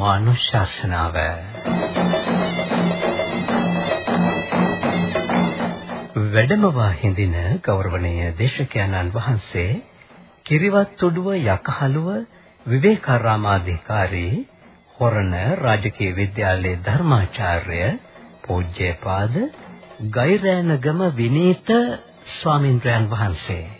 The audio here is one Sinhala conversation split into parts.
ධර්මානුශාසනාව. වැඩමවා හිඳින ගෞරවනීය දේශකයන්න් වහන්සේ කිරිවත්තුඩුව යකහලුව විවේකාරාමාධිකාරී හොරණ රාජකීය විද්‍යාලයේ ධර්මාචාර්ය පූජ්‍යපාද ගෛරෑනගම විනීත ස්වාමින්ද්‍රයන් වහන්සේ.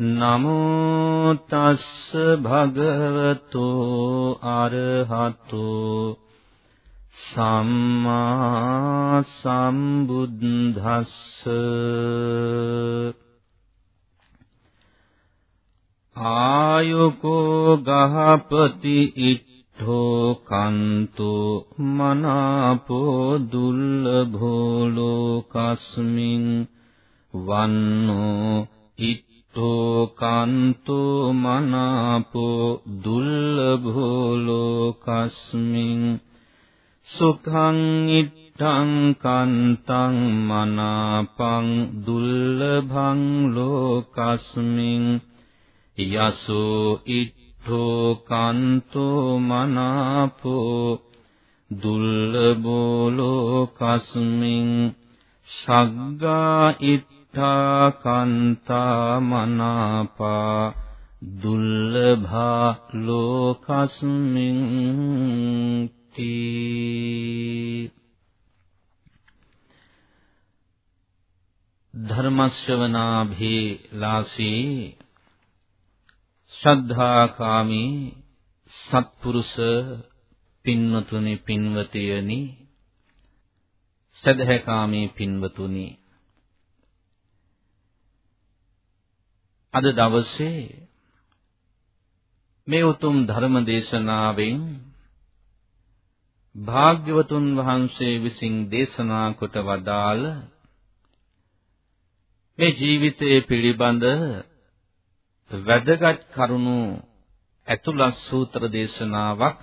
නමෝ තස්ස භගවතු අරහතු සම්මා සම්බුද්දස්ස ආයුකෝ ගහපති ඉද්ධෝ කන්තු මනාපෝ දුල්ලභෝ ලෝකස්මින් වන්නෝ ඉත් තෝ කාන්තෝ මනාපෝ දුල්ලභෝ ලෝකස්මින් සුඛං ඉත්තං කාන්තං මනාපං දුල්ලභං ලෝකස්මින් යසෝ ඉත්තෝ කාන්තෝ මනාපෝ දුල්ලභෝ ලෝකස්මින් සග්ගා ඉත් මිත්‍යා කාන්තා මනාපා දුල්ලභා ලෝකස්මින් තී ධර්මශ්‍රවනාභි ලාසී ශ්‍රද්ධාකාමී සත්පුරුෂ පින්වතුනි පින්වතියනි සදහකාමී පින්වතුනි අද දවසේ මේ උතුම් ධර්ම දේශනාවෙන් භාග්‍යවතුන් වහන්සේ විසින් දේශනා කොට වදාළ මේ ජීවිතයේ පිළිබඳ වැදගත් කරුණු ඇතුළත් සූත්‍ර දේශනාවක්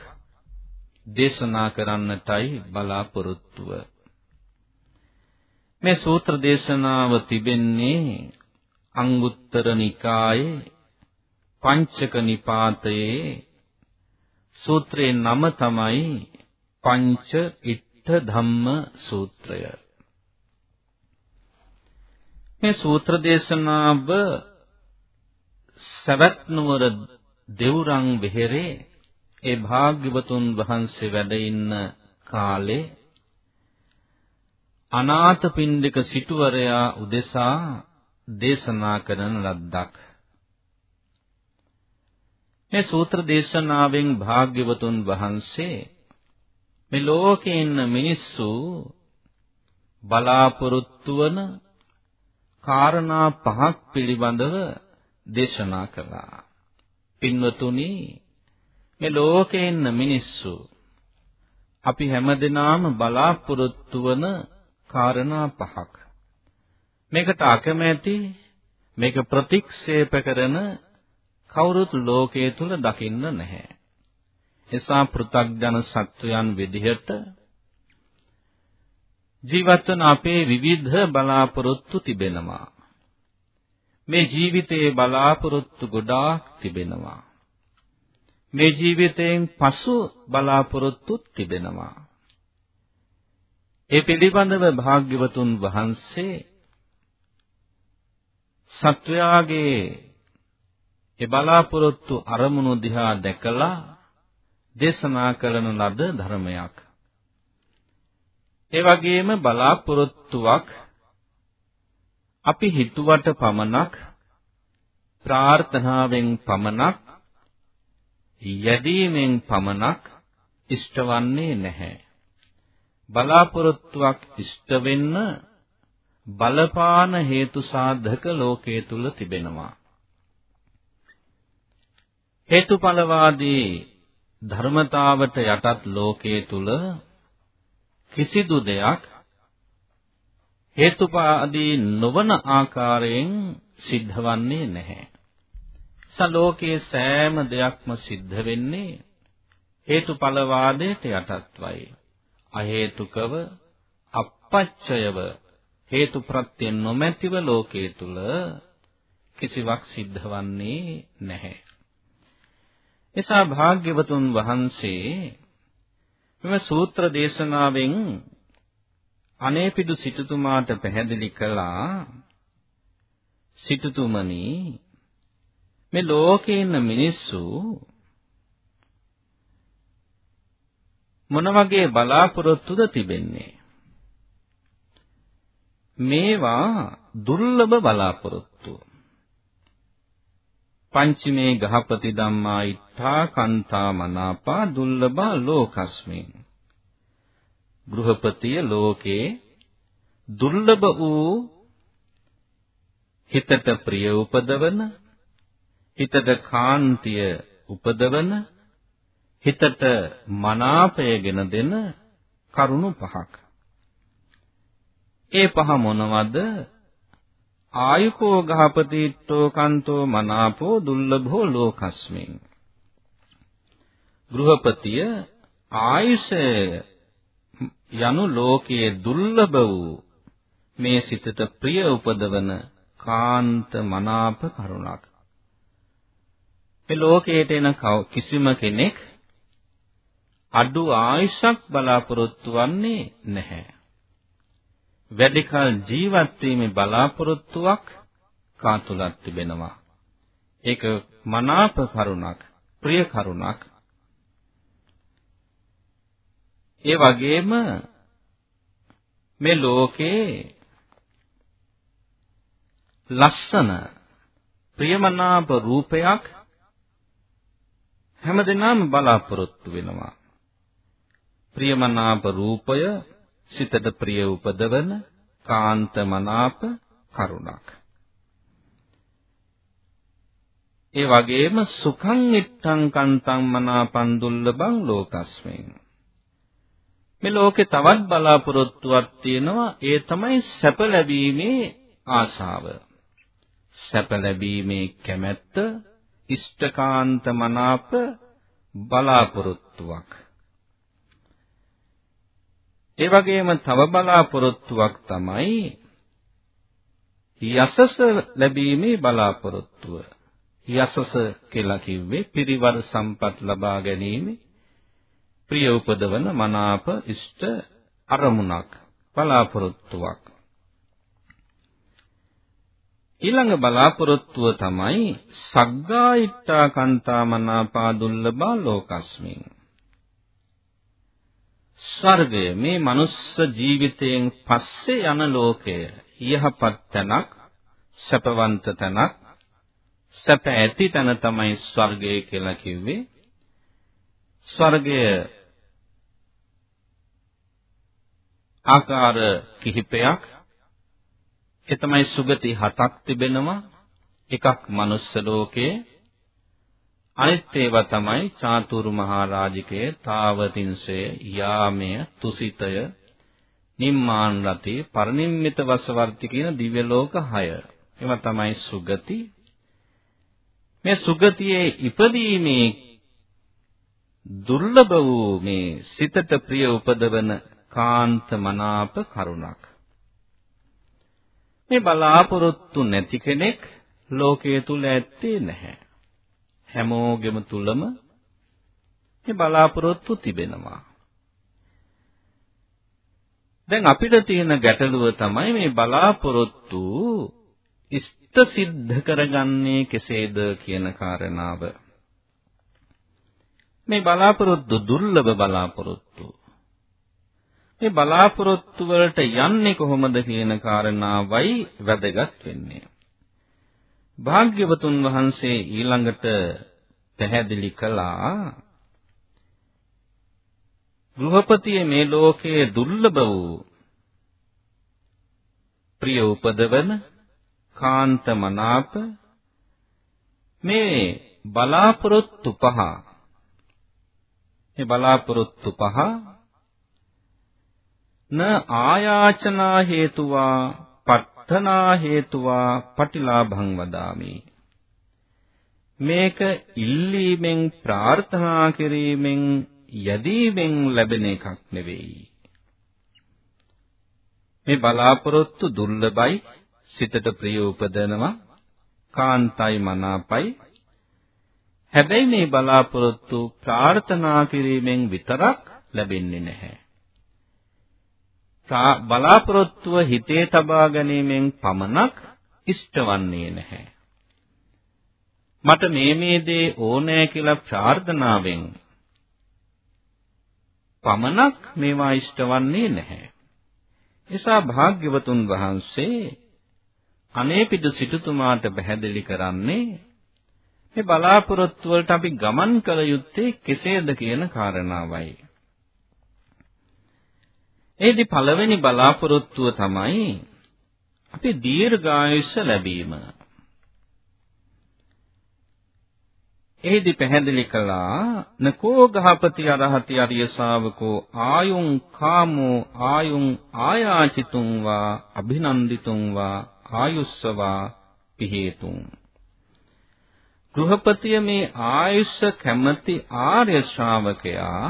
දේශනා කරන්නටයි බලාපොරොත්තුව. මේ සූත්‍ර දේශනාව තිබෙන්නේ අංගුත්තර නිකායේ පංචක නිපාතයේ සූත්‍රයේ නම තමයි පංච ඉත්ත ධම්ම සූත්‍රය. මේ සූත්‍ර දේශනාව සවැත් නුවර දෙවුරන් වෙහෙරේ ඒ භාග්‍යවතුන් වහන්සේ වැඩ ඉන්න කාලේ අනාථපිණ්ඩික සිටුවරයා උදෙසා දේශනා කරන ලද්දක්. මේ සූත්‍ර දේශනාවෙන් භාග්‍යවතුන් වහන්සේ මේ ලෝකේ ඉන්න මිනිස්සු බලාපොරොත්තු වන කාරණා පහක් පිළිබඳව දේශනා කළා. පින්වතුනි මේ ලෝකේ ඉන්න මිනිස්සු අපි හැමදෙනාම බලාපොරොත්තු වන කාරණා පහක්. මේකට අකමැති මේක ප්‍රතික්ෂේප කරන කවුරුත් ලෝකයේ තුල දකින්න නැහැ. එසා පෘථග්ජන සත්වයන් විදිහට ජීවත් වන අපේ විවිධ බලාපොරොත්තු තිබෙනවා. මේ ජීවිතයේ බලාපොරොත්තු ගොඩාක් තිබෙනවා. මේ ජීවිතයෙන් පසු බලාපොරොත්තුත් තිබෙනවා. ඒ පිළිබඳව භාග්‍යවතුන් වහන්සේ සත්වයාගේ ඒ බලාපොරොත්තු අරමුණු දිහා දැකලා දේශනා කරන ලද ධර්මයක්. ඒ වගේම බලාපොරොත්තුවක් අපි හිතුවට පමණක් ප්‍රාර්ථනාවෙන් පමණක් යැදීමෙන් පමණක් ඉෂ්ටවන්නේ නැහැ. බලාපොරොත්තුවක් ඉෂ්ට වෙන්න බලපාන හේතු සාධක ලෝකයේ තුල තිබෙනවා. හේතුඵලවාදී ධර්මතාවට යටත් ලෝකයේ තුල කිසිදු දෙයක් හේතුපාදී නොවන ආකාරයෙන් සිද්ධවන්නේ නැහැ. සලෝකයේ සෑම දෙයක්ම සිද්ධ වෙන්නේ හේතුඵලවාදයට යටත්වයි. අහේතුකව අපච්චයව හේතු ප්‍රත්‍ය නොමැතිව ලෝකයේ තුල කිසිවක් සිද්ධවන්නේ නැහැ. එසා භාග්‍යවතුන් වහන්සේ මෙම සූත්‍ර දේශනාවෙන් අනේපිඩු සිටුතුමාට පැහැදිලි කළා සිටුතුමනි මේ ලෝකේ ඉන්න මිනිස්සු මොන වගේ බලාපොරොත්තුද තිබෙන්නේ මේවා දුර්ලභ බලාපොරොත්තු. පංචමේ ගහපති ධම්මා ඉත්තා කන්තා මනාපා දුර්ලභා ලෝකස්මින්. ගෘහපතිය ලෝකේ දුර්ලභ වූ හිතට ප්‍රිය උපදවන හිතට කාන්තිය උපදවන හිතට මනාපයගෙන දෙන කරුණු පහක්. ඒ පහ මොනවද? ආයුකෝ ගහපතිට්ඨෝ කන්තෝ මනාපෝ දුර්ලභෝ ලෝකස්මින්. ගෘහපතිය ආයුෂය යනු ලෝකයේ දුර්ලභ වූ මේ සිතට ප්‍රිය උපදවන කාන්ත මනාප කරුණක්. මේ ලෝකයට එන කිසිම කෙනෙක් අඩු ආයුෂක් බලාපොරොත්තු වෙන්නේ නැහැ. වැඩි කල ජීවත් වීමේ බලාපොරොත්තුවක් කා තුලක් තිබෙනවා. ඒක මනාප කරුණක්, ප්‍රිය කරුණක්. ඒ වගේම මේ ලෝකේ ලස්සන ප්‍රියමනාප රූපයක් හැමදෙනාම බලාපොරොත්තු වෙනවා. ප්‍රියමනාප රූපය සිතට ප්‍රිය උපදවන කාන්ත මනාප කරුණක්. ඒ වගේම සුඛං ඉත්තං කන්තං මනාපං දුල්ලබං ලෝකස්මෙන්. මේ ලෝකේ තවත් බලාපොරොත්තුවක් තියෙනවා. ඒ තමයි සැප ලැබීමේ ආශාව. සැප ලැබීමේ කැමැත්ත ඉෂ්ඨකාන්ත මනාප බලාපොරොත්තුවක්. ඒ වගේම තව බලාපොරොත්තුවක් තමයි යසස ලැබීමේ බලාපොරොත්තුව. යසස කියලා කිව්වේ පිරිවර සම්පත් ලබා ගැනීම ප්‍රිය උපදවන මනාප ඉෂ්ට අරමුණක් බලාපොරොත්තුවක්. ඊළඟ බලාපොරොත්තුව තමයි සග්ගායිට්ඨා කන්තා මනාපා දුල්ලබා ලෝකස්මින් ස්වර්ගය මේ මනුස්ස ජීවිතයෙන් පස්සේ යන ලෝකය යහපත් තැනක් සැපවන්ත තැනක් සැප ඇති තැන තමයි ස්වර්ගය කියලා කිව්වේ. ස්වර්ගය ආකාර කිහිපයක්. ඒ තමයි සුගති හතක් තිබෙනවා. එකක් මනුස්ස ලෝකයේ අනිත් ඒවා තමයි චාතුරු මහරජිකය, තාවතින්සය, යාමය, තුසිතය, නිම්මාන් රති, පරිනිම්මිත වසවර්ති කියන දිව්‍ය ලෝක 6. ඒවා තමයි සුගති. මේ සුගතියේ ඉපදීමේ දුර්ලභ වූ මේ සිතට ප්‍රිය උපදවන කාන්ත මනාප කරුණක්. මේ බලාපොරොත්තු නැති කෙනෙක් ලෝකයේ තුල ඇත්තේ නැහැ. හැමෝගෙම තුලම මේ බලාපොරොත්තු තිබෙනවා. දැන් අපිට තියෙන ගැටලුව තමයි මේ බලාපොරොත්තු ඉෂ්ට සිද්ධ කරගන්නේ කෙසේද කියන කාරණාව. මේ බලාපොරොත්තු දුර්ලභ බලාපොරොත්තු. මේ බලාපොරොත්තු වලට යන්නේ කොහොමද කියන කාරණාවයි වැදගත් වෙන්නේ. භාග්‍යවතුන් වහන්සේ ඊළඟට පැහැදිලි කළා ගෘහපතියේ මේ ලෝකයේ දුර්ලභ වූ ප්‍රිය උපදවන කාන්ත මනාප මේ බලාපොරොත්තු පහ. මේ බලාපොරොත්තු පහ න ආයාචනා හේතුවා පත්තනා හේතුවා පටිලාභං වදාමි. මේක ඉල්ලීමෙන් ප්‍රාර්ථනා කිරීමෙන් යදීමෙන් ලැබෙන එකක් නෙවෙයි. මේ බලාපොරොත්තු දුර්ලභයි සිතට ප්‍රිය උපදනවා කාන්තයි මනාපයි. හැබැයි මේ බලාපොරොත්තු ප්‍රාර්ථනා කිරීමෙන් විතරක් ලැබෙන්නේ නැහැ. බලාපොරොත්තුව හිතේ තබා ගැනීමෙන් පමණක් ඉෂ්ටවන්නේ නැහැ. මට මේ මේ දේ ඕනෑ කියලා ප්‍රාර්ථනාවෙන් පමණක් මේවා ඉෂ්ටවන්නේ නැහැ. එසා භාග්‍යවතුන් වහන්සේ අනේපිඩු සිටුතුමාට පැහැදිලි කරන්නේ මේ බලාපොරොත්තු වලට අපි ගමන් කළ යුත්තේ කෙසේද කියන කාරණාවයි. ඒදි පළවෙනි බලාපොරොත්තුව තමයි අපි දීර්ඝායුෂ ලැබීම. එහිදී පැහැදිලි කළා නකෝ ගහපති අරහති අරිය ශාවකෝ ආයුං කාමෝ ආයුං ආයාචිතුං වා අභිනන්දිතුං වා ආයුස්සවා පිහේතුං ගෘහපතිය මේ ආයුෂ කැමැති ආර්ය ශ්‍රාවකයා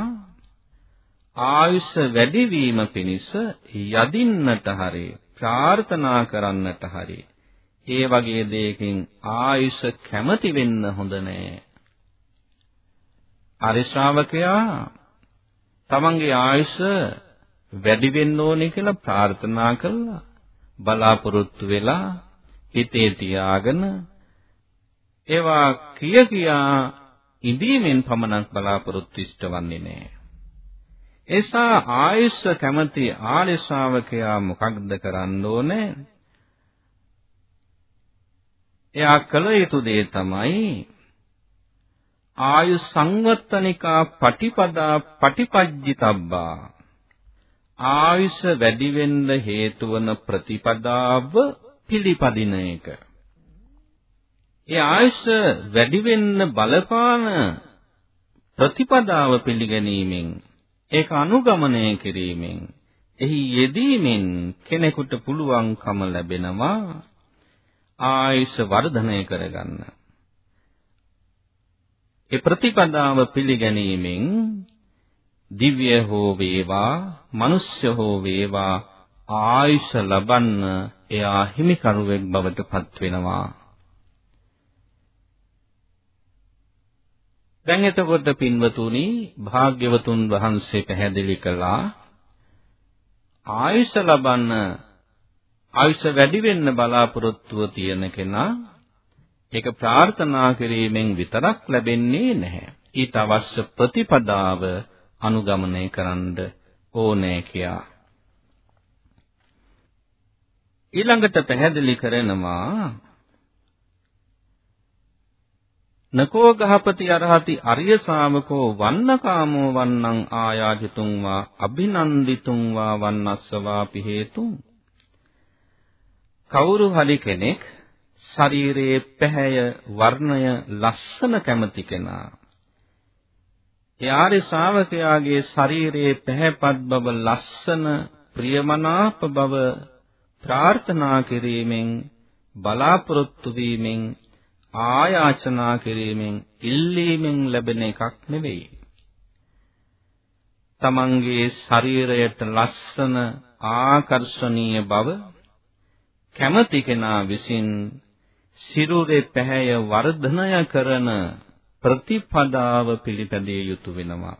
ආයුෂ වැඩිවීම පිණිස යදින්නට හරි ප්‍රාර්ථනා කරන්නට හරි ඒ වගේ දෙයකින් ආයුෂ කැමති වෙන්න හොඳ නෑ. අර ශ්‍රාවකයා තමන්ගේ ආයුෂ වැඩි වෙන්න ඕනේ කියලා ප්‍රාර්ථනා කළා. බලාපොරොත්තු වෙලා හිතේ තියාගෙන ඒවා කිය කියා ඉඳීමෙන් පමණක් බලාපොරොත්තු ඉෂ්ටවන්නේ නැහැ. එසා ආයුෂ කැමති ආර්ය ශ්‍රාවකයා මොකක්ද කරන්න ඕනේ? එයා කළ යුතු දේ තමයි ආයු සංවත්තනිකා පටිපදා පටිපජ්ජිතබ්බා ආයුෂ වැඩි වෙන්න හේතු වන ප්‍රතිපදාව පිළිපදින එක. ඒ ආයුෂ වැඩි වෙන්න බලපාන ප්‍රතිපදාව පිළිගැනීමෙන් ඒක අනුගමනය කිරීමෙන් එහි යෙදීමෙන් කෙනෙකුට පුළුවන්කම ලැබෙනවා ආයුෂ වර්ධනය කරගන්න. ඒ ප්‍රතිපදාව පිළිගැනීමෙන් දිව්‍ය හෝ වේවා, මනුෂ්‍ය හෝ වේවා ආයුෂ ලබන්න එයා හිමිකරුවෙක් බවට පත් වෙනවා. දැන් එතකොට පින්වතුනි භාග්‍යවතුන් වහන්සේ පැහැදිලි කළා ආයුෂ ලබන්න ආයුෂ වැඩි වෙන්න බලාපොරොත්තුව තියෙන කෙනා ඒක ප්‍රාර්ථනා කිරීමෙන් විතරක් ලැබෙන්නේ නැහැ. ඊට අවශ්‍ය ප්‍රතිපදාව අනුගමනය කරන්න ඕනේ කියා. ඊළඟට පැහැදිලි කරනවා නකෝ ගහපති අරහති අරිය ශාවකෝ වන්නකාමෝ වන්නං ආයාජිතුං වා අභිනන්දිතුං වා වන්නස්සවා පිහේතුං කවුරු හරි කෙනෙක් ශරීරයේ පැහැය වර්ණය ලස්සන කැමති කෙනා. යාරි ශාවකයාගේ ශරීරයේ පැහැපත් බව ලස්සන ප්‍රියමනාප බව ප්‍රාර්ථනා කිරීමෙන් බලාපොරොත්තු වීමෙන් ආයාචනා කිරීමෙන් ඉල්ලීමෙන් ලැබෙන එකක් නෙවෙයි. තමන්ගේ ශරීරයට ලස්සන ආකර්ෂණීය බව කැමති කෙනා විසින් සිරුරේ පැහැය වර්ධනය කරන ප්‍රතිපදාව පිළිපැදිය යුතු වෙනවා.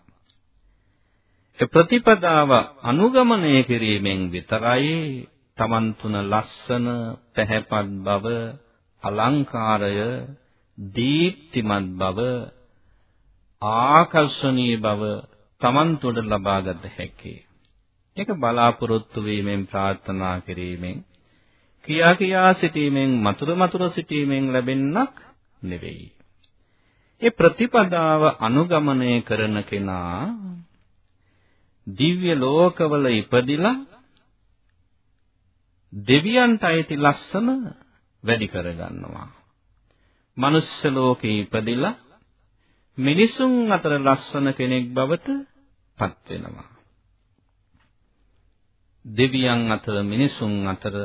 ඒ ප්‍රතිපදාව අනුගමනය කිරීමෙන් විතරයි තමන් තුන ලස්සන පැහැපත් බව අලංකාරය දීප්තිමත් බව ආකර්ෂණීය බව Taman තුළ ලබාගත හැකියි. ඒක බලාපොරොත්තු වීමෙන් ප්‍රාර්ථනා කිරීමෙන් කියා කියා සිටීමෙන් මතුරු මතුරු සිටීමෙන් ලැබෙන්නක් නෙවෙයි. ඒ ප්‍රතිපදාව අනුගමනය කරන කෙනා දිව්‍ය ලෝකවල ඉපදිලා දෙවියන්ට අයිති ලස්සන වැඩි කරගන්නවා. මනුස්ස ලෝකේ ඉපදිලා මිනිසුන් අතර ලස්සන කෙනෙක් බවට පත් වෙනවා. දෙවියන් අතර මිනිසුන් අතර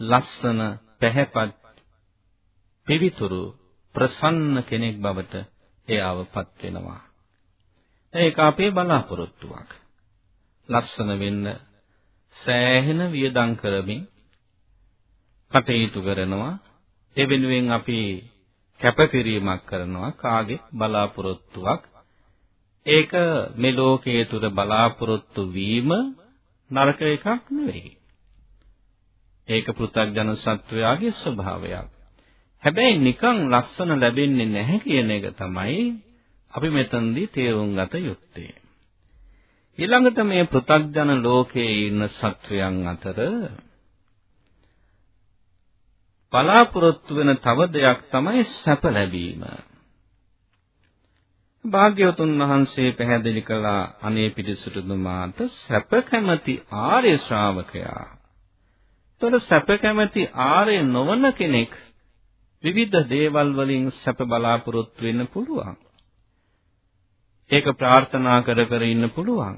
ලස්සන පැහැපත් පිවිතුරු ප්‍රසන්න කෙනෙක් බවට එයාවපත් වෙනවා. ඒක අපේ බලාපොරොත්තුවක්. ලස්සන වෙන්න සෑහෙන වියදම් කරමින් කටයුතු කරනවා. ඒ වෙනුවෙන් අපි කැපකිරීමක් කරනවා කාගේ බලාපොරොත්තුවක්. ඒක මේ ලෝකයේ තුර බලාපොරොත්තු වීම නරක එකක් නෙවෙයි. ඒක පෘථග්ජන සත්වයාගේ ස්වභාවයක්. හැබැයි නිකන් ලස්සන ලැබෙන්නේ නැහැ කියන එක තමයි අපි මෙතනදී තේරුම් ගත යුත්තේ. ඊළඟට මේ පෘථග්ජන ලෝකයේ ඉන්න සත්වයන් අතර බලාපොරොත්තු වෙන තව දෙයක් තමයි සැප ලැබීම. භාග්‍යවතුන් වහන්සේ පැහැදිලි කළා අනේ පිටිසුතුමාට සැප කැමැති ආර්ය ශ්‍රාවකයා. ତොර සැප කැමැති ආර්ය නොවන කෙනෙක් විවිධ දේවල් වලින් සැප බලාපොරොත්තු වෙන්න පුළුවන්. ඒක ප්‍රාර්ථනා කර කර ඉන්න පුළුවන්.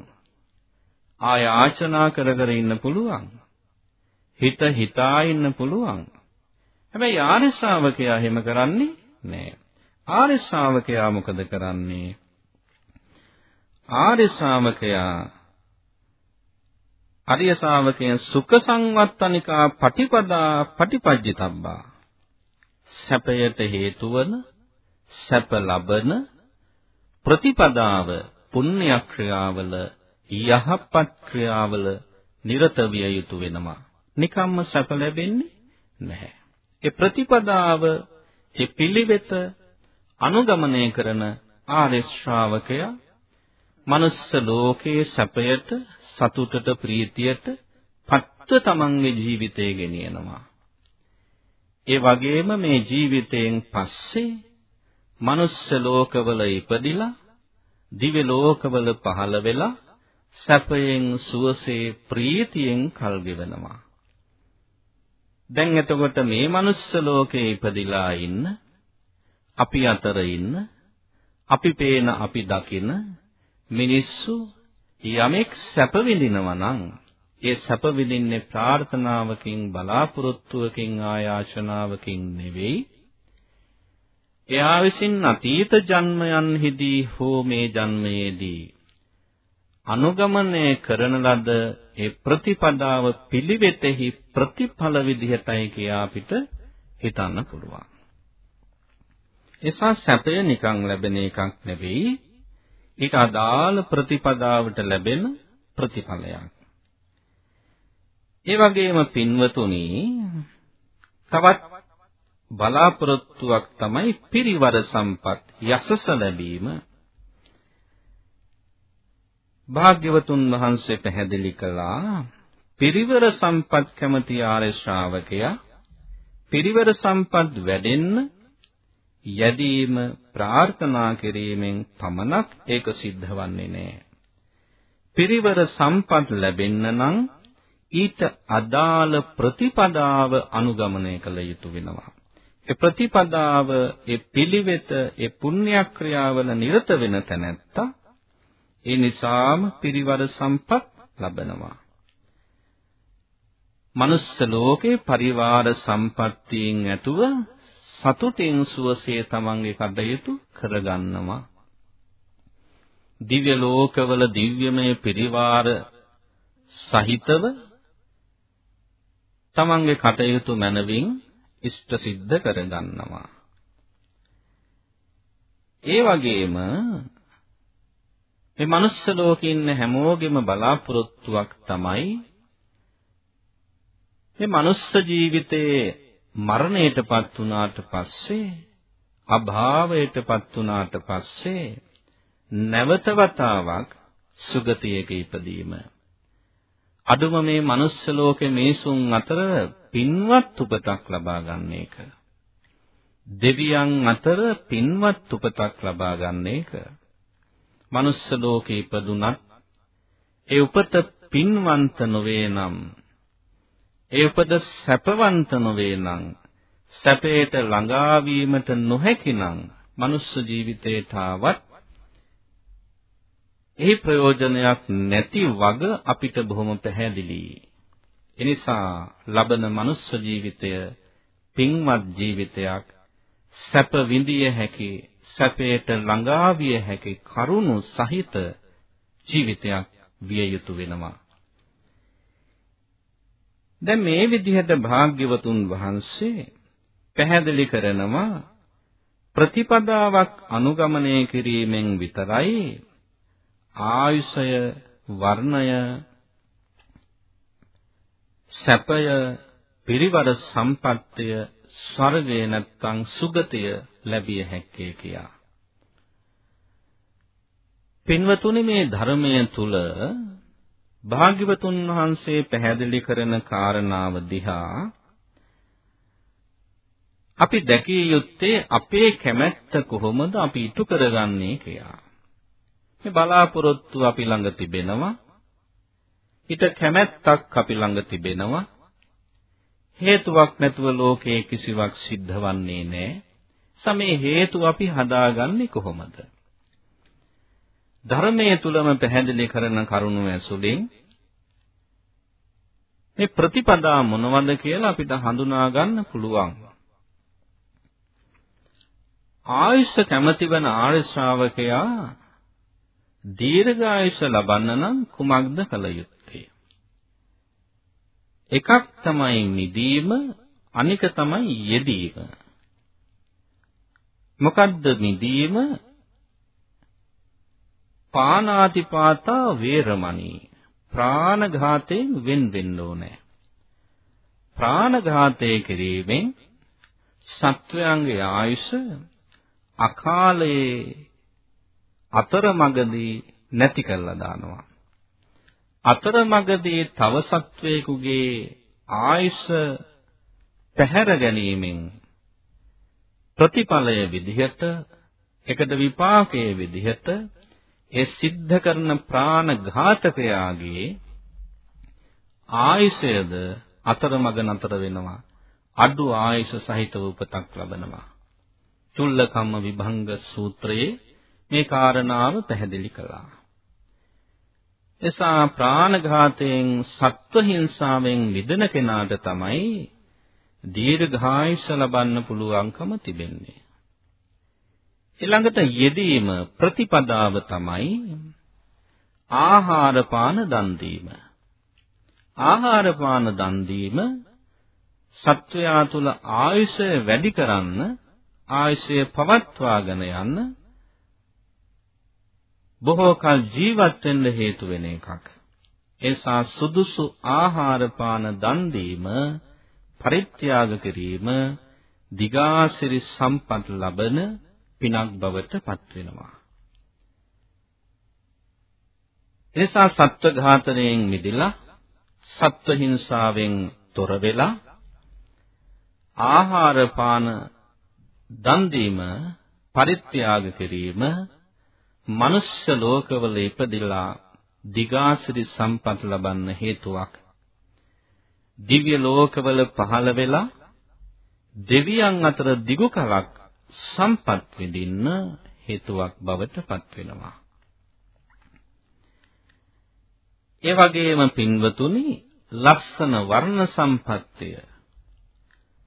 ආය ආචනා කර කර ඉන්න පුළුවන්. හිත හිතා ඉන්න පුළුවන්. හැබැයි ආර්ය ශ්‍රාවකයා එහෙම කරන්නේ නෑ. ආර්ය ශ්‍රාවකයා මොකද කරන්නේ? ආර්ය ශ්‍රාවකයා අරිය ශ්‍රාවකයන් සුඛ සංවත්තනිකා පටිපදා පටිපජ්ජිතබ්බා සැපයට හේතු වන සැප ලබන ප්‍රතිපදාව පුණ්‍ය ක්‍රියාවල යහපත් ක්‍රියාවල නිරත විය යුතු වෙනවා. නිකම්ම සැප ලැබෙන්නේ නැහැ. ඒ ප්‍රතිපදාව ඒ පිළිවෙත අනුගමනය කරන ආර්ය ශ්‍රාවකයා මනුස්ස ලෝකයේ සැපයට සතුටට ප්‍රීතියට පත්ව තමන්ගේ ජීවිතය ගෙනියනවා. ඒ වගේම මේ ජීවිතයෙන් පස්සේ මනුස්ස ලෝකවල ඉපදිලා දිව්‍ය ලෝකවල පහළ වෙලා සැපයෙන් සුවසේ ප්‍රීතියෙන් කල් ගෙවනවා. දැන් එතකොට මේ මනුස්ස ලෝකේ ඉපදිලා ඉන්න අපි අතර ඉන්න අපි පේන අපි දකින මිනිස්සු යමෙක් සැප විඳිනවා නම් ඒ සැප විඳින්නේ ප්‍රාර්ථනාවකින් බලාපොරොත්තුවකින් ආයාචනාවකින් නෙවෙයි. එයා විසින් අතීත ජන්මයන්හිදී හෝ මේ ජන්මයේදී අනුගමනය කරන ලද ඒ ප්‍රතිපදාව පිළිවෙතෙහි ප්‍රතිඵල විදිහටයි කියා අපිට හිතන්න පුළුවන්. එසා සැපය නිකන් ලැබෙන එකක් නෙවෙයි. ඒක අදාළ ප්‍රතිපදාවට ලැබෙන ප්‍රතිඵලයක්. ඒ වගේම පින්වතුනි තවත් බලාපොරොත්තුවක් තමයි පිරිවර සම්පත් යසස ලැබීම භාග්‍යවතුන් වහන්සේ පැහැදිලි කළා පිරිවර සම්පත් කැමති ආර්ය ශ්‍රාවකයා පිරිවර සම්පත් වැඩෙන්න යදීම ප්‍රාර්ථනා කිරීමෙන් පමණක් ඒක සිද්ධ වන්නේ නැහැ. පිරිවර සම්පත් ලැබෙන්න නම් ඊට අදාළ ප්‍රතිපදාව අනුගමනය කළ යුතු වෙනවා. ඒ ප්‍රතිපදාව, ඒ පිළිවෙත, ඒ පුණ්‍යක්‍රියාවල නිරත වෙන තැනැත්තා ඒ නිසාම පිරිවර සම්පත් ලබනවා. මනුස්ස ලෝකේ පරිවාර සම්පත්තියෙන් ඇතුව සතුටින් සුවසේ තමන්ගේ කටයුතු කරගන්නවා. දිව්‍ය ලෝකවල දිව්‍යමය පරිවාර සහිතව තමන්ගේ කටයුතු මනවින් ඉෂ්ට සිද්ධ කරගන්නවා. ඒ වගේම මේ මනුස්ස ලෝකේ ඉන්න හැමෝගෙම බලාපොරොත්තුවක් තමයි මේ මනුස්ස ජීවිතයේ මරණයටපත් වුණාට පස්සේ අභාවයටපත් වුණාට පස්සේ නැවත වතාවක් සුගතියක ඉපදීම අදුම මේ manuss ලෝකේ මිනිසුන් අතර පින්වත් උපතක් ලබා ගන්න එක. දෙවියන් අතර පින්වත් උපතක් ලබා ගන්න එක. Manuss ලෝකේ ඉපදුනත් ඒ උපත පින්වන්ත නොවේ නම් ඒ උපත සැපවන්ත නොවේ නම් සැපයට ළඟා වීමට නොහැකි නම් මනුස්ස ජීවිතයට ආවත් එහි ප්‍රයෝජනයක් නැති වග අපිට බොහොම පැහැදිලියි. එනිසා ලබන මනුස්ස ජීවිතය පින්වත් ජීවිතයක් සැප විඳිය හැකි සැපයට ළඟා විය හැකි කරුණු සහිත ජීවිතයක් විය යුතු වෙනවා. දැන් මේ විදිහට භාග්‍යවතුන් වහන්සේ පැහැදිලි කරනවා ප්‍රතිපදාවක් අනුගමනය කිරීමෙන් විතරයි ආයුෂය වර්ණය සැපය පිරිවර සම්පත්තිය ස්වර්ගය නැත්තං සුගතිය ලැබිය හැක්කේ කියා. පින්වතුනි මේ ධර්මය තුල භාග්‍යවතුන් වහන්සේ පැහැදිලි කරන කාරණාව දිහා අපි දැකිය යුත්තේ අපේ කැමැත්ත කොහොමද අපි ඉටු කරගන්නේ කියලා. මේ බලාපොරොත්තු අපි ළඟ තිබෙනවා. ඊට කැමැත්තක් අපි ළඟ තිබෙනවා. හේතුවක් නැතුව ලෝකයේ කිසිවක් සිද්ධ වන්නේ නැහැ. සමේ හේතු අපි හදාගන්නේ කොහොමද? ධර්මයේ තුලම පැහැදිලි කරන කරුණු ඇසුලින් මේ ප්‍රතිපදා මොනවද කියලා අපිට හඳුනා ගන්න පුළුවන්. ආයුෂ කැමති වන ආර්ය ශ්‍රාවකයා දීර්ඝායුෂ ලබන්න නම් කුමක්ද කළ යුත්තේ? එකක් තමයි නිදීම, අනික තමයි යෙදීම. මොකද්ද නිදීම? පානාතිපාතා වේරමණී ප්‍රාණඝාතයෙන් වෙන් වෙන්න ඕනේ. ප්‍රාණඝාතය කිරීමෙන් සත්වයන්ගේ ආයුෂ අකාලයේ අතරමඟදී නැති කරලා දානවා. අතරමඟදී තව සත්වයෙකුගේ ආයුෂ පැහැර ගැනීමෙන් ප්‍රතිඵලය විදිහට එකද විපාකයේ විදිහට ඒ සිද්ධ කරන ප්‍රාණඝාතකයාගේ ආයුෂයද අතරමඟ නතර වෙනවා. අඩු ආයුෂ සහිතව උපතක් ලබනවා. චුල්ලකම්ම විභංග සූත්‍රයේ මේ කාරණාව පැහැදිලි කළා. එසා ප්‍රාණඝාතයෙන් සත්ව හිංසාවෙන් මිදෙන කෙනාට තමයි දීර්ඝායුෂ ලබන්න පුළුවන්කම තිබෙන්නේ ඊළඟට යෙදීම ප්‍රතිපදාව තමයි ආහාර පාන දන් දීම. ආහාර පාන දන් දීම සත්වයා තුල ආයුෂය වැඩි කරන්න ආයුෂය පවත්වාගෙන යන්න බොහෝ කල ජීවත් වෙන්න හේතු වෙන එකක්. ඒසා සුදුසු ආහාර පාන දන් දීම පරිත්‍යාග කිරීම දිගාසිරි සම්පත් ලබන පිනක් බවට පත් වෙනවා. එසා සත්ව ඝාතනයෙන් මිදලා සත්ව හිංසාවෙන් තොර වෙලා ආහාර පාන දන් දීම පරිත්‍යාග කිරීම මනුෂ්‍ය ලෝකවල ඉපදිලා දිගාසිරි සම්පත් ලබන්න හේතුවක් දිව්‍ය ලෝකවල පහළ වෙලා දෙවියන් අතර දිගු කලක් සම්පත් විඳින්න හේතුවක් බවට පත් වෙනවා. ඒ වගේම පින්වතුනි ලස්සන වර්ණ සම්පත්තිය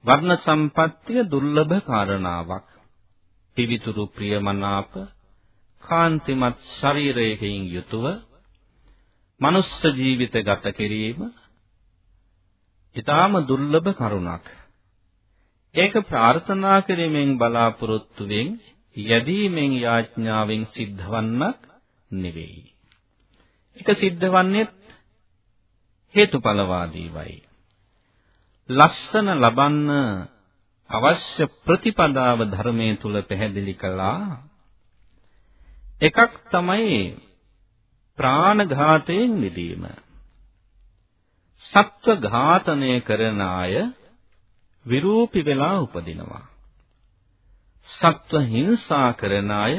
වර්ණ සම්පත්තිය දුර්ලභ කාරණාවක්. පිවිතුරු ප්‍රියමනාප කාන්තිමත් ශරීරයෙන් යුතුව මනුස්ස ජීවිත ගත කිරීම ඊටාම දුර්ලභ කරුණක්. ඒක ප්‍රාර්ථනා කිරීමෙන් බලාපොරොත්තු වෙන් යදීමෙන් යාඥාවෙන් සිද්ධවන්නක් නෙවෙයි. ඒක සිද්ධවන්නේ හේතුඵලවාදීවයි. ලස්සන ලබන්න අවශ්‍ය ප්‍රතිපදාව ධර්මයේ තුල පැහැදිලි කළා. එකක් තමයි ප්‍රාණඝාතයෙන් මිදීම. සත්ව ඝාතනය කරන අය විරූපි වෙලා උපදිනවා. සත්ව හිංසා කරන අය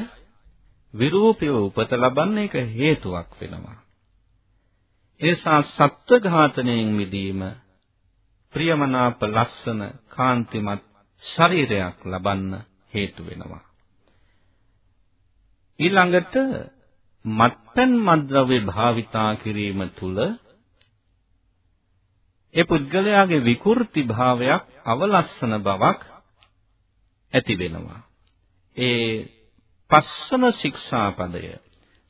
විරූපීව උපත ලබන්න එක හේතුවක් වෙනවා. එසා සත්ව ඝාතනයෙන් මිදීම ප්‍රියමනාප ලස්සන කාන්තිමත් ශරීරයක් ලබන්න හේතු වෙනවා. ඊළඟට මත්පැන් මද්ද්‍රව්‍ය භාවිතා කිරීම තුළ ඒ පුද්ගලයාගේ විකෘති භාවයක් අවලස්සන බවක් ඇති වෙනවා. ඒ පස්වන ශික්ෂාපදය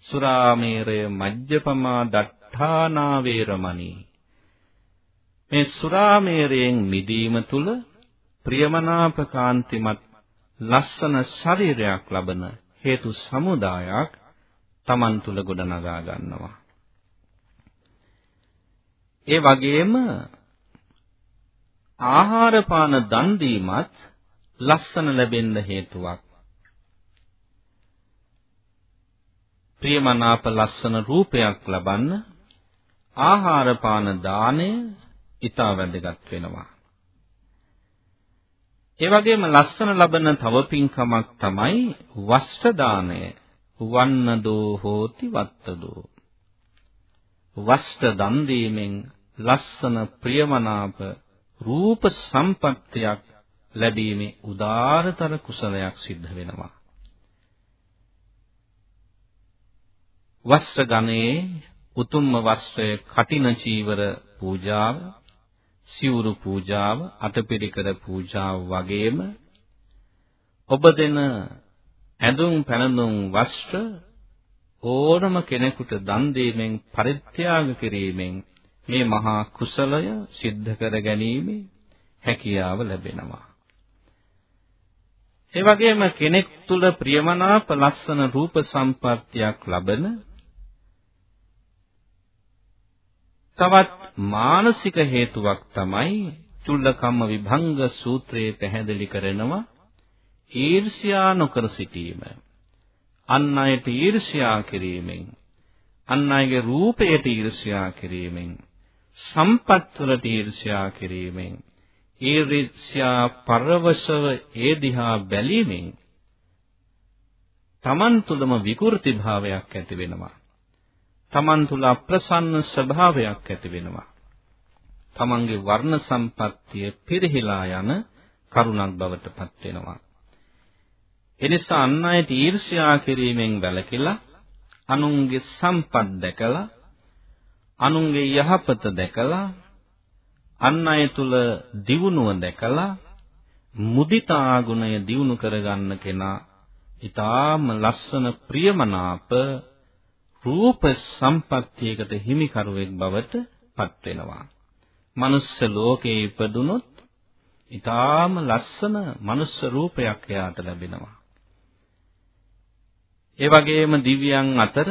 සුරාමේරය මජ්ජපමා දට්ඨානා වේරමණී මේ සුරාමේරයෙන් මිදීම තුල ප්‍රියමනාප කාන්තිමත් ලස්සන ශරීරයක් ලබන හේතු සමුදායක් Taman තුල ගොඩනගා ගන්නවා. ඒ වගේම ආහාර පාන දන් දීමත් ලස්සන ලැබෙන්න හේතුවක්. ප්‍රියමනාප ලස්සන රූපයක් ලබන්න ආහාර පාන දාණය ඊටා වැදගත් වෙනවා. ඒ වගේම ලස්සන ලබන තව පින්කමක් තමයි වස්ත්‍ර දාණය. වන්නදෝ හෝති වත්තදෝ. වස්ත්‍ර දන් දීමෙන් ලස්සන ප්‍රියමනාප රූප සම්පත්තියක් ලැබීමේ උදාරතර කුසලයක් සිද්ධ වෙනවා. වස්ත්‍ර ගණයේ උතුම්ම වස්ත්‍රය කටින චීවර පූජාව සිවුරු පූජාව අටපිරිකර පූජාව වගේම ඔබ දෙන ඇඳුම් පැළඳුම් වස්ත්‍ර ඕනම කෙනෙකුට දන් දීමෙන් පරිත්‍යාග කිරීමෙන් මේ මහා කුසලය સિદ્ધ කර ගැනීම හැකියාව ලැබෙනවා. ඒ වගේම කෙනෙක් තුල ප්‍රියමනාප ලස්සන රූප සම්පත්තියක් ලබන තවත් මානසික හේතුවක් තමයි චුල්ලකම්ම විභංග සූත්‍රයේ පැහැදිලි කරනවා ඊර්ෂ්‍යා නොකර සිටීම. අන් අයට ඊර්ෂ්‍යා කිරීමෙන් අන් අයගේ රූපයට ඊර්ෂ්‍යා කිරීමෙන් සම්පත් වලට ඊර්ෂ්‍යා කිරීමෙන් ඊර්ෂ්‍යා පරවශව ඒ දිහා බැලීමෙන් තමන් තුළම විකෘති භාවයක් ඇති වෙනවා. තමන් තුළ අප්‍රසන්න ස්වභාවයක් ඇති වෙනවා. තමන්ගේ වර්ණ සම්පත්තිය පිරිහිලා යන කරුණක් බවට පත් වෙනවා. එනිසා අන් අයට ඊර්ෂ්‍යා කිරීමෙන් වැළකීලා අනුන්ගේ සම්පත් දැකලා අනුන්ගේ යහපත දැකලා අන් අය තුල දියුණුව දැකලා මුදිතා ගුණය දියුණු කරගන්න කෙනා ඊටාම ලස්සන ප්‍රියමනාප රූප සම්පත්තියකට හිමිකරුවෙක් බවට පත් වෙනවා. මනුස්ස ලෝකේ ඉපදුනොත් ඊටාම ලස්සන මනුස්ස රූපයක් එයාට ලැබෙනවා. ඒ වගේම දිව්‍යයන් අතර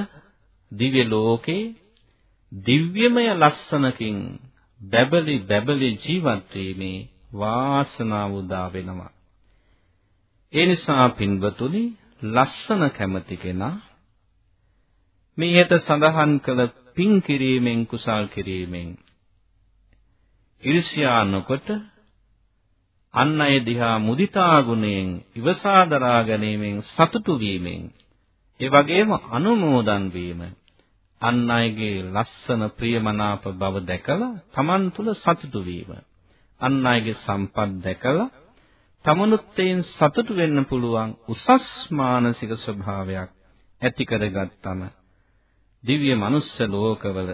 දිව්‍ය ලෝකේ දිව්‍යමය ලස්සනකින් බැබලි බැබලි ජීවත් වීමේ වාසනාව උදා වෙනවා. ඒ නිසා පින්වතුනි ලස්සන කැමති කෙනා මේකට සඳහන් කළ පින් කිරීමෙන් කුසල් කිරීමෙන්. ඉර්ෂ්‍යා නොකොට අන් අය දිහා මුදිතා ගුණයෙන් ඉවසා දරා ගැනීමෙන් සතුටු වීමෙන් ඒ වගේම අනුමෝදන් වීම. අන් අයගේ ලස්සන ප්‍රියමනාප බව දැකලා Taman තුල සතුටු වීම. අන් අයගේ සම්පත් දැකලා තමනුත් එයින් සතුටු වෙන්න පුළුවන් උසස් මානසික ස්වභාවයක් ඇති කරගත්තම දිව්‍ය මනුස්ස ලෝකවල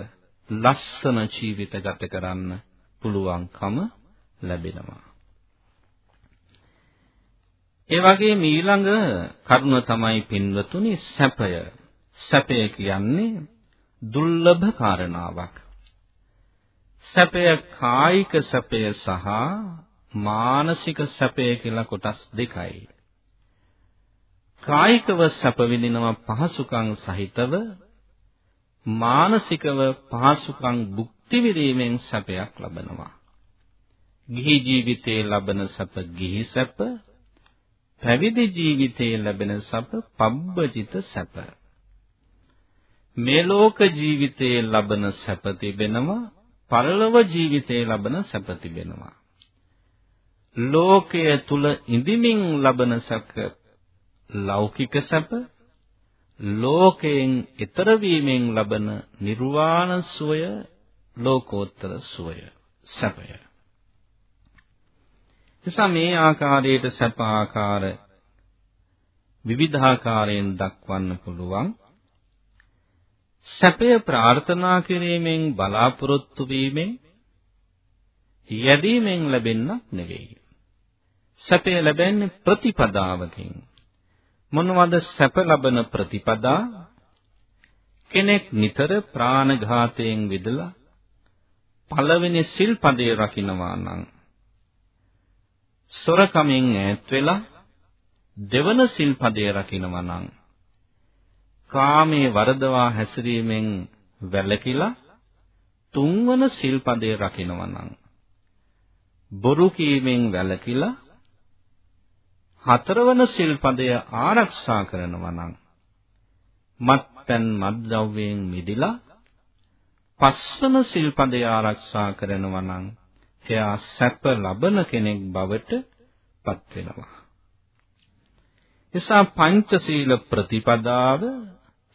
ලස්සන ජීවිත ගත කරන්න පුළුවන්කම ලැබෙනවා. ඒ වගේම ඊළඟ කරුණ තමයි පින්වතුනි සැපය. සැපය කියන්නේ දුර්ලභ කාරණාවක්. සැපය කායික සැපය සහ මානසික සැපය කියලා කොටස් දෙකයි. කායිකව සැප විඳිනවා පහසුකම් සහිතව මානසිකව පහසුකම් භුක්ති විඳීමෙන් සැපයක් ලබනවා. ගිහි ජීවිතයේ ලබන සැප ගිහි සැප, පැවිදි ජීවිතයේ ලැබෙන සැප පබ්බජිත සැප. මේ ලෝක ජීවිතයේ ලබන සැප තිබෙනවා, පරලොව ජීවිතයේ ලබන සැප තිබෙනවා. ලෝකය තුල ඉඳිමින් ලබන සැප ලෞකික සැප ලෝකයෙන් ඈතර වීමෙන් ලබන නිර්වාණ සුවය ලෝකෝත්තර සුවය සැපය නිසා මේ ආකාරයට සැප ආකාර විවිධාකාරයෙන් දක්වන්න පුළුවන්. සැපය ප්‍රාර්ථනා කිරීමෙන් බලාපොරොත්තු වීමෙන් යැදීමෙන් ලැබෙන්නක් නෙවෙයි. සැපය ලැබෙන්නේ ප්‍රතිපදාවකින්. මොනවද සැප ලබන ප්‍රතිපදා? කෙනෙක් නිතර ප්‍රාණඝාතයෙන් විදලා පළවෙනි සිල්පදේ රකින්නවා නම් සොරකමින් ඈත් වෙලා දෙවන සිල්පදේ රකින්නවා නම් කාමයේ වරදවා හැසිරීමෙන් වැළකීලා තුන්වන සිල්පදේ රකින්නවා නම් බොරු කීමෙන් වැළකීලා හතරවන සිල්පදය ආරක්ෂා කරනවා නම් මත්පැන් මත්ද්‍රව්‍යයෙන් මිදලා පස්වන සිල්පදය ආරක්ෂා කරනවා නම් එයා සැප ලබන කෙනෙක් බවට පත් වෙනවා. එසා පංචශීල ප්‍රතිපදාව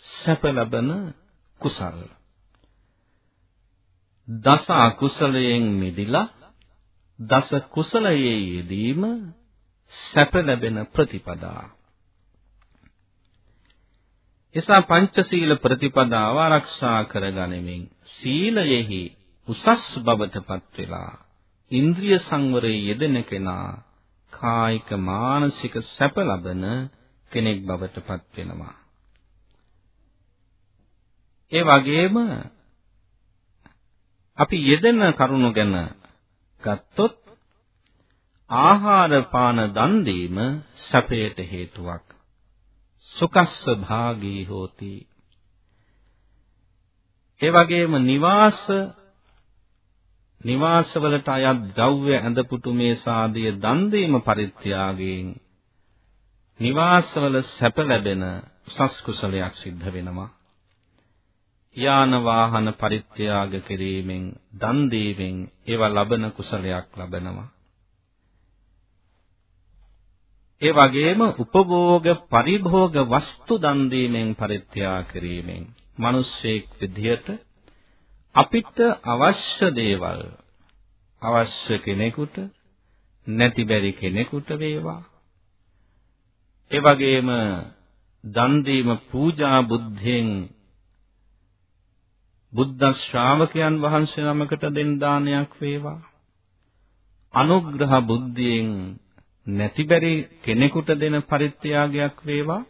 සැප ලබන කුසල. දස අකුසලයෙන් මිදිලා දස කුසලයේ යෙදීම සැප ලැබෙන ප්‍රතිපදා. එසා පංචශීල ප්‍රතිපදාව ආරක්ෂා කරගනිමින් සීලයෙහි උසස් බවටපත් වෙලා ඉන්ද්‍රිය සංවරයේ යෙදෙන කෙනා කායික මානසික සැප ලබන කෙනෙක් බවටපත් වෙනවා. ඒ වගේම අපි යෙදෙන කරුණු ගැන ගත්තොත් ආහාර පාන දන් දීම සැපයට හේතුවක්. සුකස්ස භාගී හෝති. ඒ වගේම නිවාස නිවාසවලට අයත් ද්‍රව්‍ය ඇඳපුටු මේ සාදිය දන් දීම පරිත්‍යාගයෙන් නිවාසවල සැප ලැබෙන උසස් කුසලයක් සිද්ධ වෙනවා. යාන වාහන පරිත්‍යාග කිරීමෙන් දන් දීමෙන් ඒවා ලබන කුසලයක් ලබනවා. ඒ වගේම උපභෝග පරිභෝග වස්තු දන් දීමෙන් පරිත්‍යාග කිරීමෙන් මිනිස්සෙක් විදියට අපිට අවශ්‍ය දේවල් අවශ්‍ය කෙනෙකුට නැති බැරි කෙනෙකුට වේවා. ඒ වගේම දන් දීම පූජා බුද්ධෙන් බුද්ධ ශ්‍රාවකයන් වහන්සේ නමකට දෙන දානයක් වේවා. අනුග්‍රහ බුද්ධියෙන් නැති බැරි කෙනෙකුට දෙන පරිත්‍යාගයක් වේවා.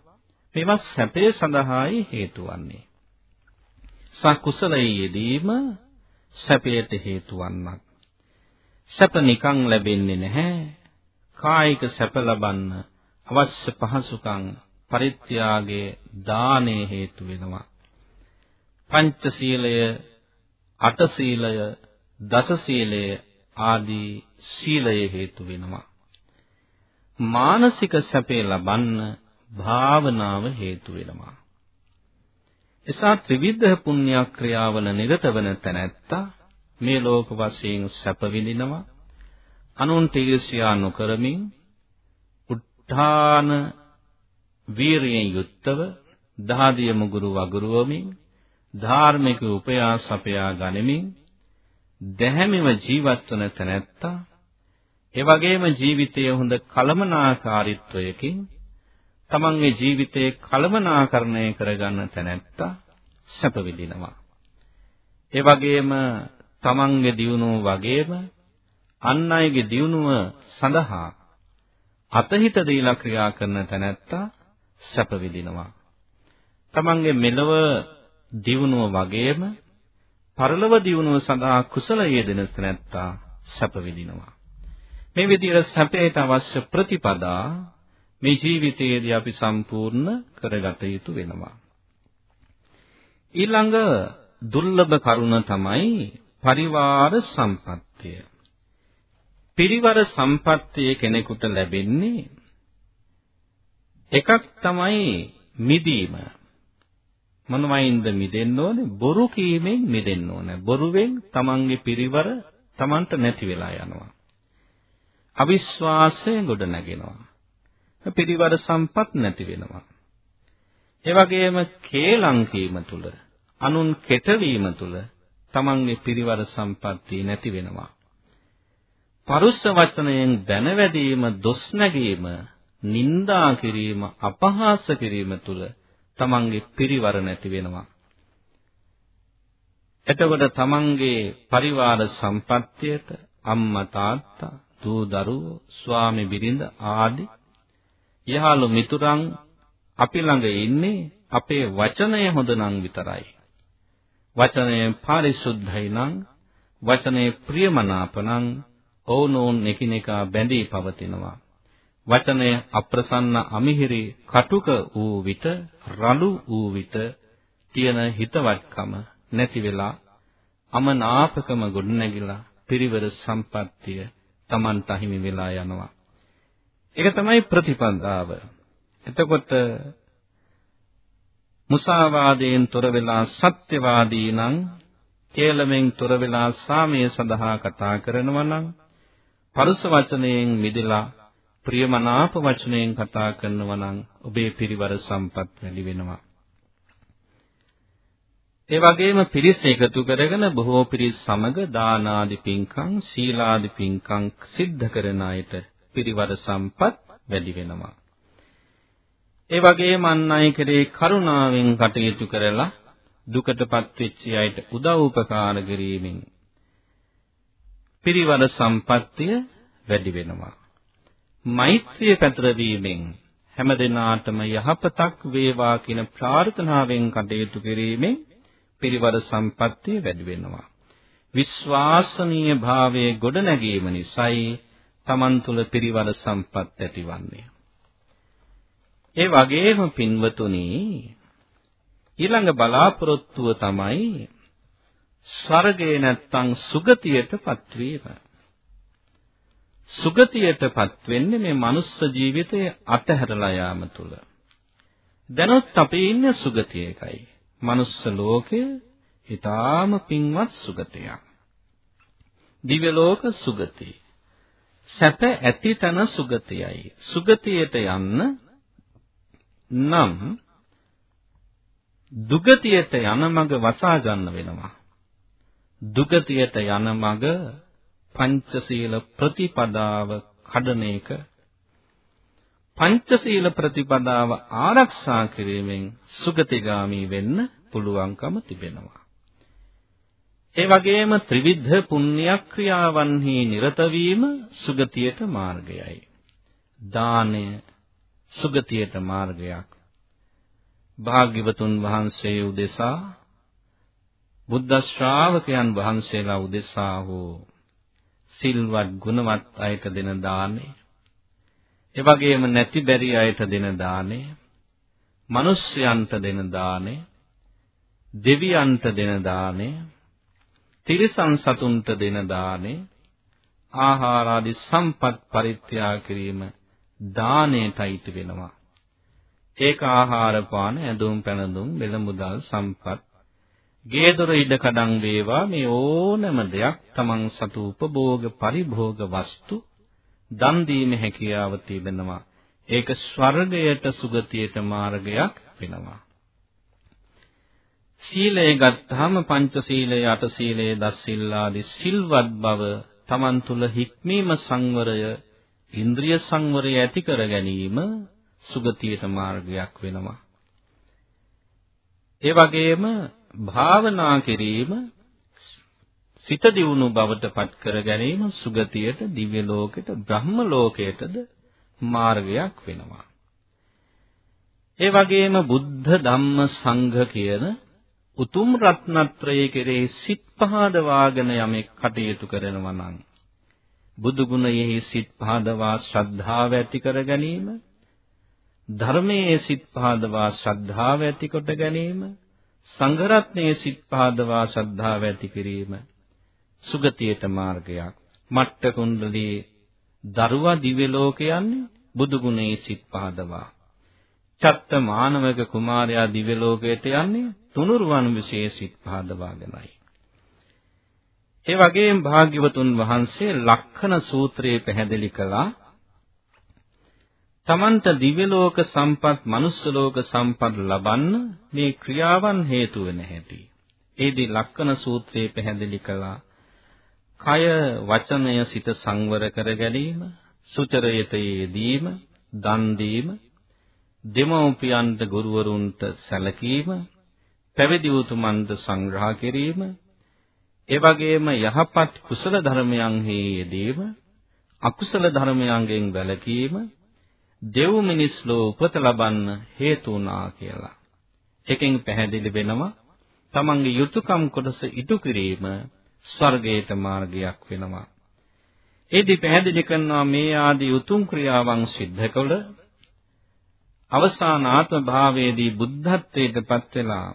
මේවා සැපේ සඳහායි හේතු වන්නේ. සකුසලයේ යෙදීම සැපයට හේතු වන්නක් සැප නිකන් ලැබෙන්නේ නැහැ. කායික සැප ලබන්න අවශ්‍ය පහසුකම් පරිත්‍යාගයේ දානේ හේතු වෙනවා. පංචශීලය අට සීලය දස සීලය ආදී සීලය හේතු වෙනවා. මානසික සැපේ ලබන්න භාවනාව හේතු වෙනවා. එසා ත්‍රිවිධ පුණ්‍ය ක්‍රියාවල නිරත වන තැනැත්තා මේ ලෝක වශයෙන් සැප විඳිනවා. අනුන්ට ඊර්ෂ්‍යා නොකරමින් උත්හාන වීරියෙන් යුක්තව දහදිය මුගුරු වගුරුවමින් ධාර්මික උපයාස අපයා ගනිමින් දැහැමිව ජීවත් වන තැනැත්තා ඒ වගේම ජීවිතයේ හොඳ කලමනාකාරීත්වයකින් තමන්ගේ ජීවිතේ කලමනාකරණය කරගන්න තැනැත්තා සැප විඳිනවා. ඒ වගේම තමන්ගේ දියුණුව වගේම අන් අයගේ දියුණුව සඳහා අතහිත දීලා ක්‍රියා කරන තැනැත්තා සැප විඳිනවා. තමන්ගේ මෙලව දියුණුව වගේම පරලොව දියුණුව සඳහා කුසල යෙදෙන තැනැත්තා සැප විඳිනවා. මේ විදිහට සැපයට අවශ්‍ය ප්‍රතිපදා මේ ජීවිතයේදී අපි සම්පූර්ණ කරගත යුතු වෙනවා. ඊළඟ දුර්ලභ කරුණ තමයි පරිවාර සම්පත්තිය. පිරිවර සම්පත්තිය කෙනෙකුට ලැබෙන්නේ එකක් තමයි මිදීම. මොනවයින්ද මිදෙන්න ඕනේ? බොරු කීමෙන් මිදෙන්න ඕනේ. බොරුවෙන් තමන්ගේ පිරිවර තමන්ට නැති වෙලා යනවා. අවිශ්වාසය ගොඩ නැගෙනවා. පිරිවර සම්පත් නැති වෙනවා. ඒ වගේම කේලම් කීම තුල අනුන් කෙටවීම තුල තමන්ගේ පිරිවර සම්පත්තිය නැති වෙනවා. පරුෂ වචනයෙන් දැනවැදීම, දොස් නැගීම, නිନ୍ଦා කිරීම, අපහාස කිරීම තුල තමන්ගේ පිරිවර නැති වෙනවා. එතකොට තමන්ගේ පරිවාර සම්පත්තියට අම්මා තාත්තා දූ දරුවෝ ස්වාමි බිරිඳ ආදී යහළු මිතුරන් අපි ළඟ ඉන්නේ අපේ වචනය හොඳ නම් විතරයි. වචනය පාරිශුද්ධයි නම් වචනේ ප්‍රියමනාප නම් ඔවුනෝන් එකිනෙකා බැඳී පවතිනවා. වචනය අප්‍රසන්න අමිහිරි කටුක වූ විට රළු වූ විට තියෙන හිතවත්කම නැති වෙලා අමනාපකම ගොඩනැගිලා පිරිවර සම්පත්තිය Tamanට හිමි වෙලා යනවා. ඒක තමයි ප්‍රතිපදාව. එතකොට මුසාවාදයෙන් තොර වෙලා සත්‍යවාදී නම් කේලමෙන් තොර වෙලා සාමය සඳහා කතා කරනවා නම් පරුස වචනයෙන් මිදලා ප්‍රියමනාප වචනයෙන් කතා කරනවා නම් ඔබේ පිරිවර සම්පත් වැඩි වෙනවා. ඒ වගේම පිරිස් එකතු කරගෙන බොහෝ පිරිස් සමග දාන ආදී පින්කම් සීලාදී පින්කම් සිද්ධ කරන අයට පිරිවර සම්පත් වැඩි වෙනවා. ඒ වගේම අන් අය කෙරේ කරුණාවෙන් කටයුතු කරලා දුකටපත් වෙච්ච අයට උදව් උපකාර කිරීමෙන් පිරිවර සම්පත්තිය වැඩි වෙනවා. මෛත්‍රිය පැතරවීමෙන් හැම දිනාටම යහපතක් වේවා කියන ප්‍රාර්ථනාවෙන් කටයුතු කිරීමෙන් පිරිවර සම්පත්තිය වැඩි වෙනවා. විශ්වාසනීය භාවයේ ගොඩනැගීම නිසායි Taman තුල පිරිවර සම්පත් ඇතිවන්නේ. ඒ වගේම පින්වතුනි ඊළඟ බලාපොරොත්තුව තමයි ස්වර්ගේ නැත්තම් සුගතියටපත් වීම. සුගතියටපත් වෙන්නේ මේ මනුස්ස ජීවිතයේ අතහැරලා යාම තුල. දැනොත් අපි ඉන්නේ සුගතියකයි. මනුස්ස ලෝකය ඊටාම පින්වත් සුගතියක්. දිව්‍ය ලෝක සුගතිය. සැප ඇති තන සුගතියයි. සුගතියට යන්න නම් දුගතියට යන මඟ වසා ගන්න වෙනවා. දුගතියට යන මඟ පංචශීල ප්‍රතිපදාව කඩන එක පංචශීල ප්‍රතිපදාව ආරක්ෂා කිරීමෙන් සුගතිගාමි වෙන්න පුළුවන්කම තිබෙනවා. ඒ වගේම ත්‍රිවිධ පුණ්‍යක්‍රියාවන්හි නිරත වීම සුගතියට මාර්ගයයි. දානය සුගතියට මාර්ගයක්. භාග්‍යවතුන් වහන්සේ උදෙසා බුද්ධ ශ්‍රාවකයන් වහන්සේලා උදෙසා හෝ සිල්වත් ගුණවත් අයට දෙන දානේ ඒ වගේම නැති බැරි අයට දෙන දානේ මිනිස්යන්ට දෙන දානේ දෙවියන්ට දෙන දානේ තිරිසන් සතුන්ට දෙන දානේ ආහාර ආදී සම්පත් පරිත්‍යාග කිරීම දාණයටයි වෙනවා. ඒක ආහාර පාන ඇඳුම් පැළඳුම් බෙල මුදල් සම්පත් ගේදොර ඉඩකඩම් වේවා මේ ඕනෑම දෙයක් තමන් සතු උපභෝග පරිභෝග වස්තු දන් දීමේ හැකියාව තිබෙනවා. ඒක ස්වර්ගයට සුගතියට මාර්ගයක් වෙනවා. සීලය ගත්තාම පංච සීලය අට සීලය දස් සිල් ආදී සිල්වත් බව තමන් තුල හික්මීම සංවරය ඉන්ද්‍රිය සංවරය ඇති කර ගැනීම සුගතියට මාර්ගයක් වෙනවා. ඒ වගේම භාවනා කිරීම සිත දියුණු බවට පත් කර ගැනීම සුගතියට දිව්‍ය ලෝකයට බ්‍රහ්ම ලෝකයටද මාර්ගයක් වෙනවා. ඒ වගේම බුද්ධ ධම්ම සංඝ කියන උතුම් රත්නත්‍රයේ කෙරෙහි සිත් පහදවාගෙන යමෙක් කටයුතු කරනවා නම් බුදු ගුණයෙහි සිත් පහදවා ශ්‍රද්ධාව ඇති කර ගැනීම ධර්මයේ සිත් පහදවා ශ්‍රද්ධාව ඇති කොට ගැනීම සංඝ රත්නයේ සිත් පහදවා ශ්‍රද්ධාව ඇති කිරීම සුගතියට මාර්ගයක්. මට්ට කුණ්ඩලී දරුවා දිව්‍ය ලෝකයන්නේ බුදු ගුණයේ සිත් පහදවා. චත්ත මානවක කුමාරයා දිව්‍ය ලෝකයට යන්නේ තුනුරුවන් විශේෂ සිත් පහදවාගෙනයි. ඒ වගේම භාග්‍යවතුන් වහන්සේ ලක්ෂණ සූත්‍රයේ පැහැදිලි කළා තමන්ට දිව්‍ය ලෝක සම්පත්, මනුස්ස ලෝක සම්පත් ලබන්න මේ ක්‍රියාවන් හේතු වෙන හැටි. ඒදී ලක්ෂණ සූත්‍රයේ පැහැදිලි කළා කය වචනය සිත සංවර කර ගැනීම, සුචරයට යෙදීම, දන් දීම, දෙමව්පියන්ට ගුරුවරුන්ට සැලකීම, පැවිදි උතුමන්ට සංග්‍රහ කිරීම, ඒ වගේම යහපත් කුසල ධර්මයන්හි යෙදීම, අකුසල ධර්මයන්ගෙන් වැළකීම, දෙව් මිනිස් ලෝ උපත ලබන්න හේතු වුණා කියලා. එකෙන් පැහැදිලි වෙනවා තමන්ගේ යුතුයකම් කොටස ඉටු කිරීම ස්වර්ගයට මාර්ගයක් වෙනවා. ඒදි පැහැදිලි කරනවා මේ ආදී උතුම් ක්‍රියාවන් සිද්ධ කළ අවසාන ආත්ම භාවයේදී බුද්ධත්වයට පත් වෙලා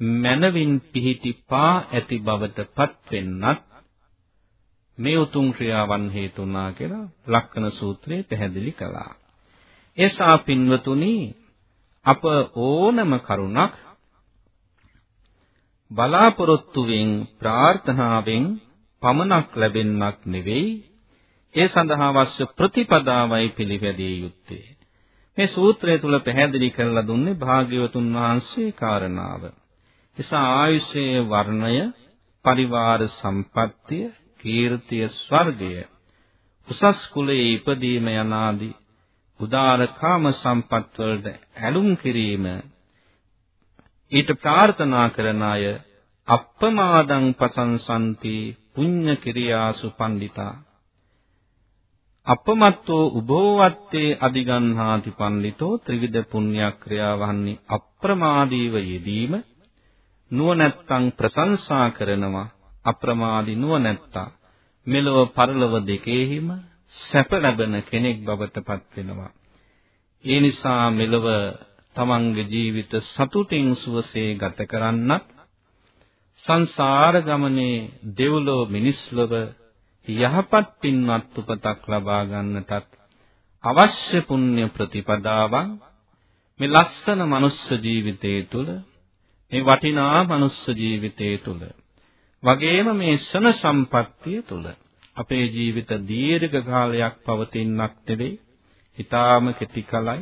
මනවින් පිහිටි පා ඇති බවට පත් වෙන්නත් මේ උතුම් ක්‍රියාවන් හේතුණා කියලා ලක්කන සූත්‍රයේ පැහැදිලි කළා. එසා පින්වතුනි අප ඕනම කරුණක් බලාපොරොත්තුවෙන් ප්‍රාර්ථනාවෙන් පමණක් ලැබෙන්නක් නෙවෙයි. ඒ සඳහා අවශ්‍ය ප්‍රතිපදාවයි පිළිපැදිය යුත්තේ. මේ සූත්‍රය තුල පැහැදිලි කරලා දුන්නේ භාග්‍යවතුන් වහන්සේ කාරණාව. එසා ආයුෂයේ වර්ණය පරිවාර සම්පත්තිය කීර්තිය ස්වර්ගය උසස් කුලයේ ඉපදීම යනාදී උදාර කාම සම්පත් වලට ඇලුම් කිරීම ඊට ප්‍රාර්ථනා කරන අය අප්පමාදං පසංසන්ති පුඤ්ඤ කිරියාසු පණ්ඩිතා. අපමත්තෝ උභෝවත්තේ අදිගන්හාති පණ්ඩිතෝ ත්‍රිවිධ පුණ්‍යක්‍රියාවන්හි අප්‍රමාදීව යෙදීම නුවණැත්තන් ප්‍රශංසා කරනවා අප්‍රමාදී නුවණැත්තා මෙලොව පරලොව දෙකෙහිම සැප ලැබෙන කෙනෙක් බවට පත් වෙනවා. ඒ නිසා මෙලොව තමන්ගේ ජීවිත සතුටින් සුවසේ ගත කරන්නත් සංසාර ගමනේ දෙව්ලොව මිනිස්ලොව යහපත් පින්වත් උපතක් ලබා ගන්නටත් අවශ්‍ය පුණ්‍ය ප්‍රතිපදාවන් මේ ලස්සන මනුස්ස ජීවිතයේ තුල මේ වටිනා මනුස්ස ජීවිතයේ තුල වගේම මේ ශන සම්පත්තිය තුල අපේ ජීවිත දීර්ඝ කාලයක් පවතිනක් නෙවෙයි ඊටාම කෙටි කලයි.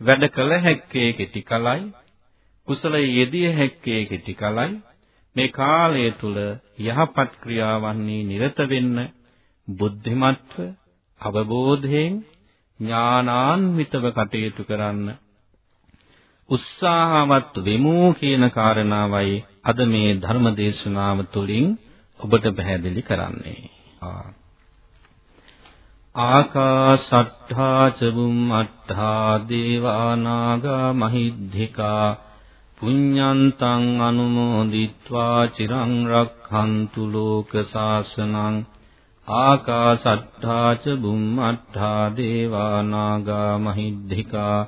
වැඩ කළ හැක්කේ කෙටි කලයි. කුසල යෙදිය හැක්කේ කෙටි කලයි. මේ කාලය තුල යහපත් ක්‍රියාවන්හි නිරත වෙන්න බුද්ධිමත්ව අවබෝධයෙන් ඥානාන්විතව කටයුතු කරන්න උත්සාහවත් වෙමු කියන කාරණාවයි අද මේ ධර්ම දේශනාව තුළින් ඔබට පැහැදිලි කරන්නේ. ආකාසට්ඨා චබුම් අට්ඨා දේවානාගා මහිද්ධිකා පුඤ්ඤන්තං අනුමෝදිත්වා චිරං රක්ඛන්තු ලෝක සාසනං ආකාසට්ඨා චබුම් අට්ඨා දේවානාගා මහිද්ධිකා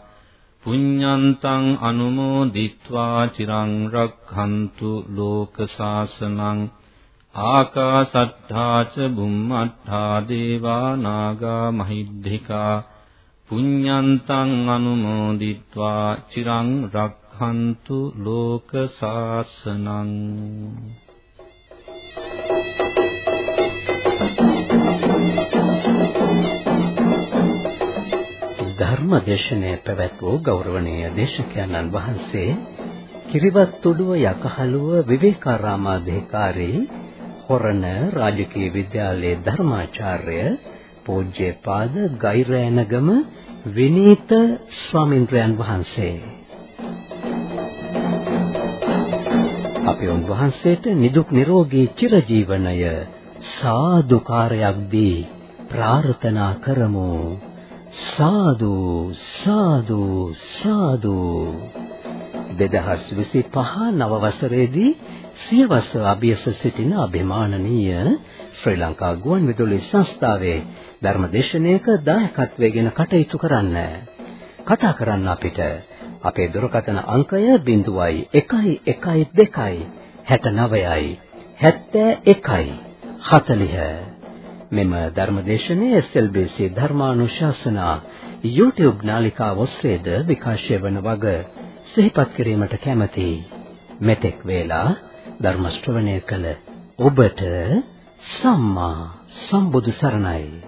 පුඤ්ඤන්තං අනුමෝදිත්වා චිරං රක්ඛන්තු ලෝක සාසනං ආකාසට්ඨා ච බුම්මට්ඨා දේවා නාග මහිද්దికා පුඤ්ඤන්තං අනුමෝදිත්වා චිරං රක්ඛන්තු ලෝක සාසනං ධර්ම දේශනය පැවැත් වූ ගෞරවනීය දේශකයන්න් වහන්සේ කිරිවත්තුඩුව යකහලුව විවේකාරාමාධිකාරී හොරණ රාජකීය විද්‍යාලයේ ධර්මාචාර්ය පූජ්‍යපාද ගෛරෑනගම විනීත ස්වාමින්ද්‍රයන් වහන්සේ. අපි උන්වහන්සේට නිදුක් නිරෝගී චිරජීවනය සාදුකාරයක් දී ප්‍රාර්ථනා කරමු. සාදු සාදු සාදු. 2025 නව වසරේදී සියවස අභියස සිටින අභිමානනීය ශ්‍රී ලංකා ගුවන්විදුලි සංස්ථාවේ ධර්මදේශනයක දායකත්වයෙන් කටයුතු කරන්න. කතා කරන්න අපිට. අපේ දුරකථන අංකය 0.112 69යි 71යි 40 මෙම ධර්මදේශනයේ SLBC ධර්මානුශාසනා YouTube නාලිකාව ඔස්සේද විකාශය වන වග සිහිපත් කිරීමට කැමැති. මෙතෙක් වේලා ධර්ම ශ්‍රවණය කළ ඔබට සම්මා සම්බුදු සරණයි.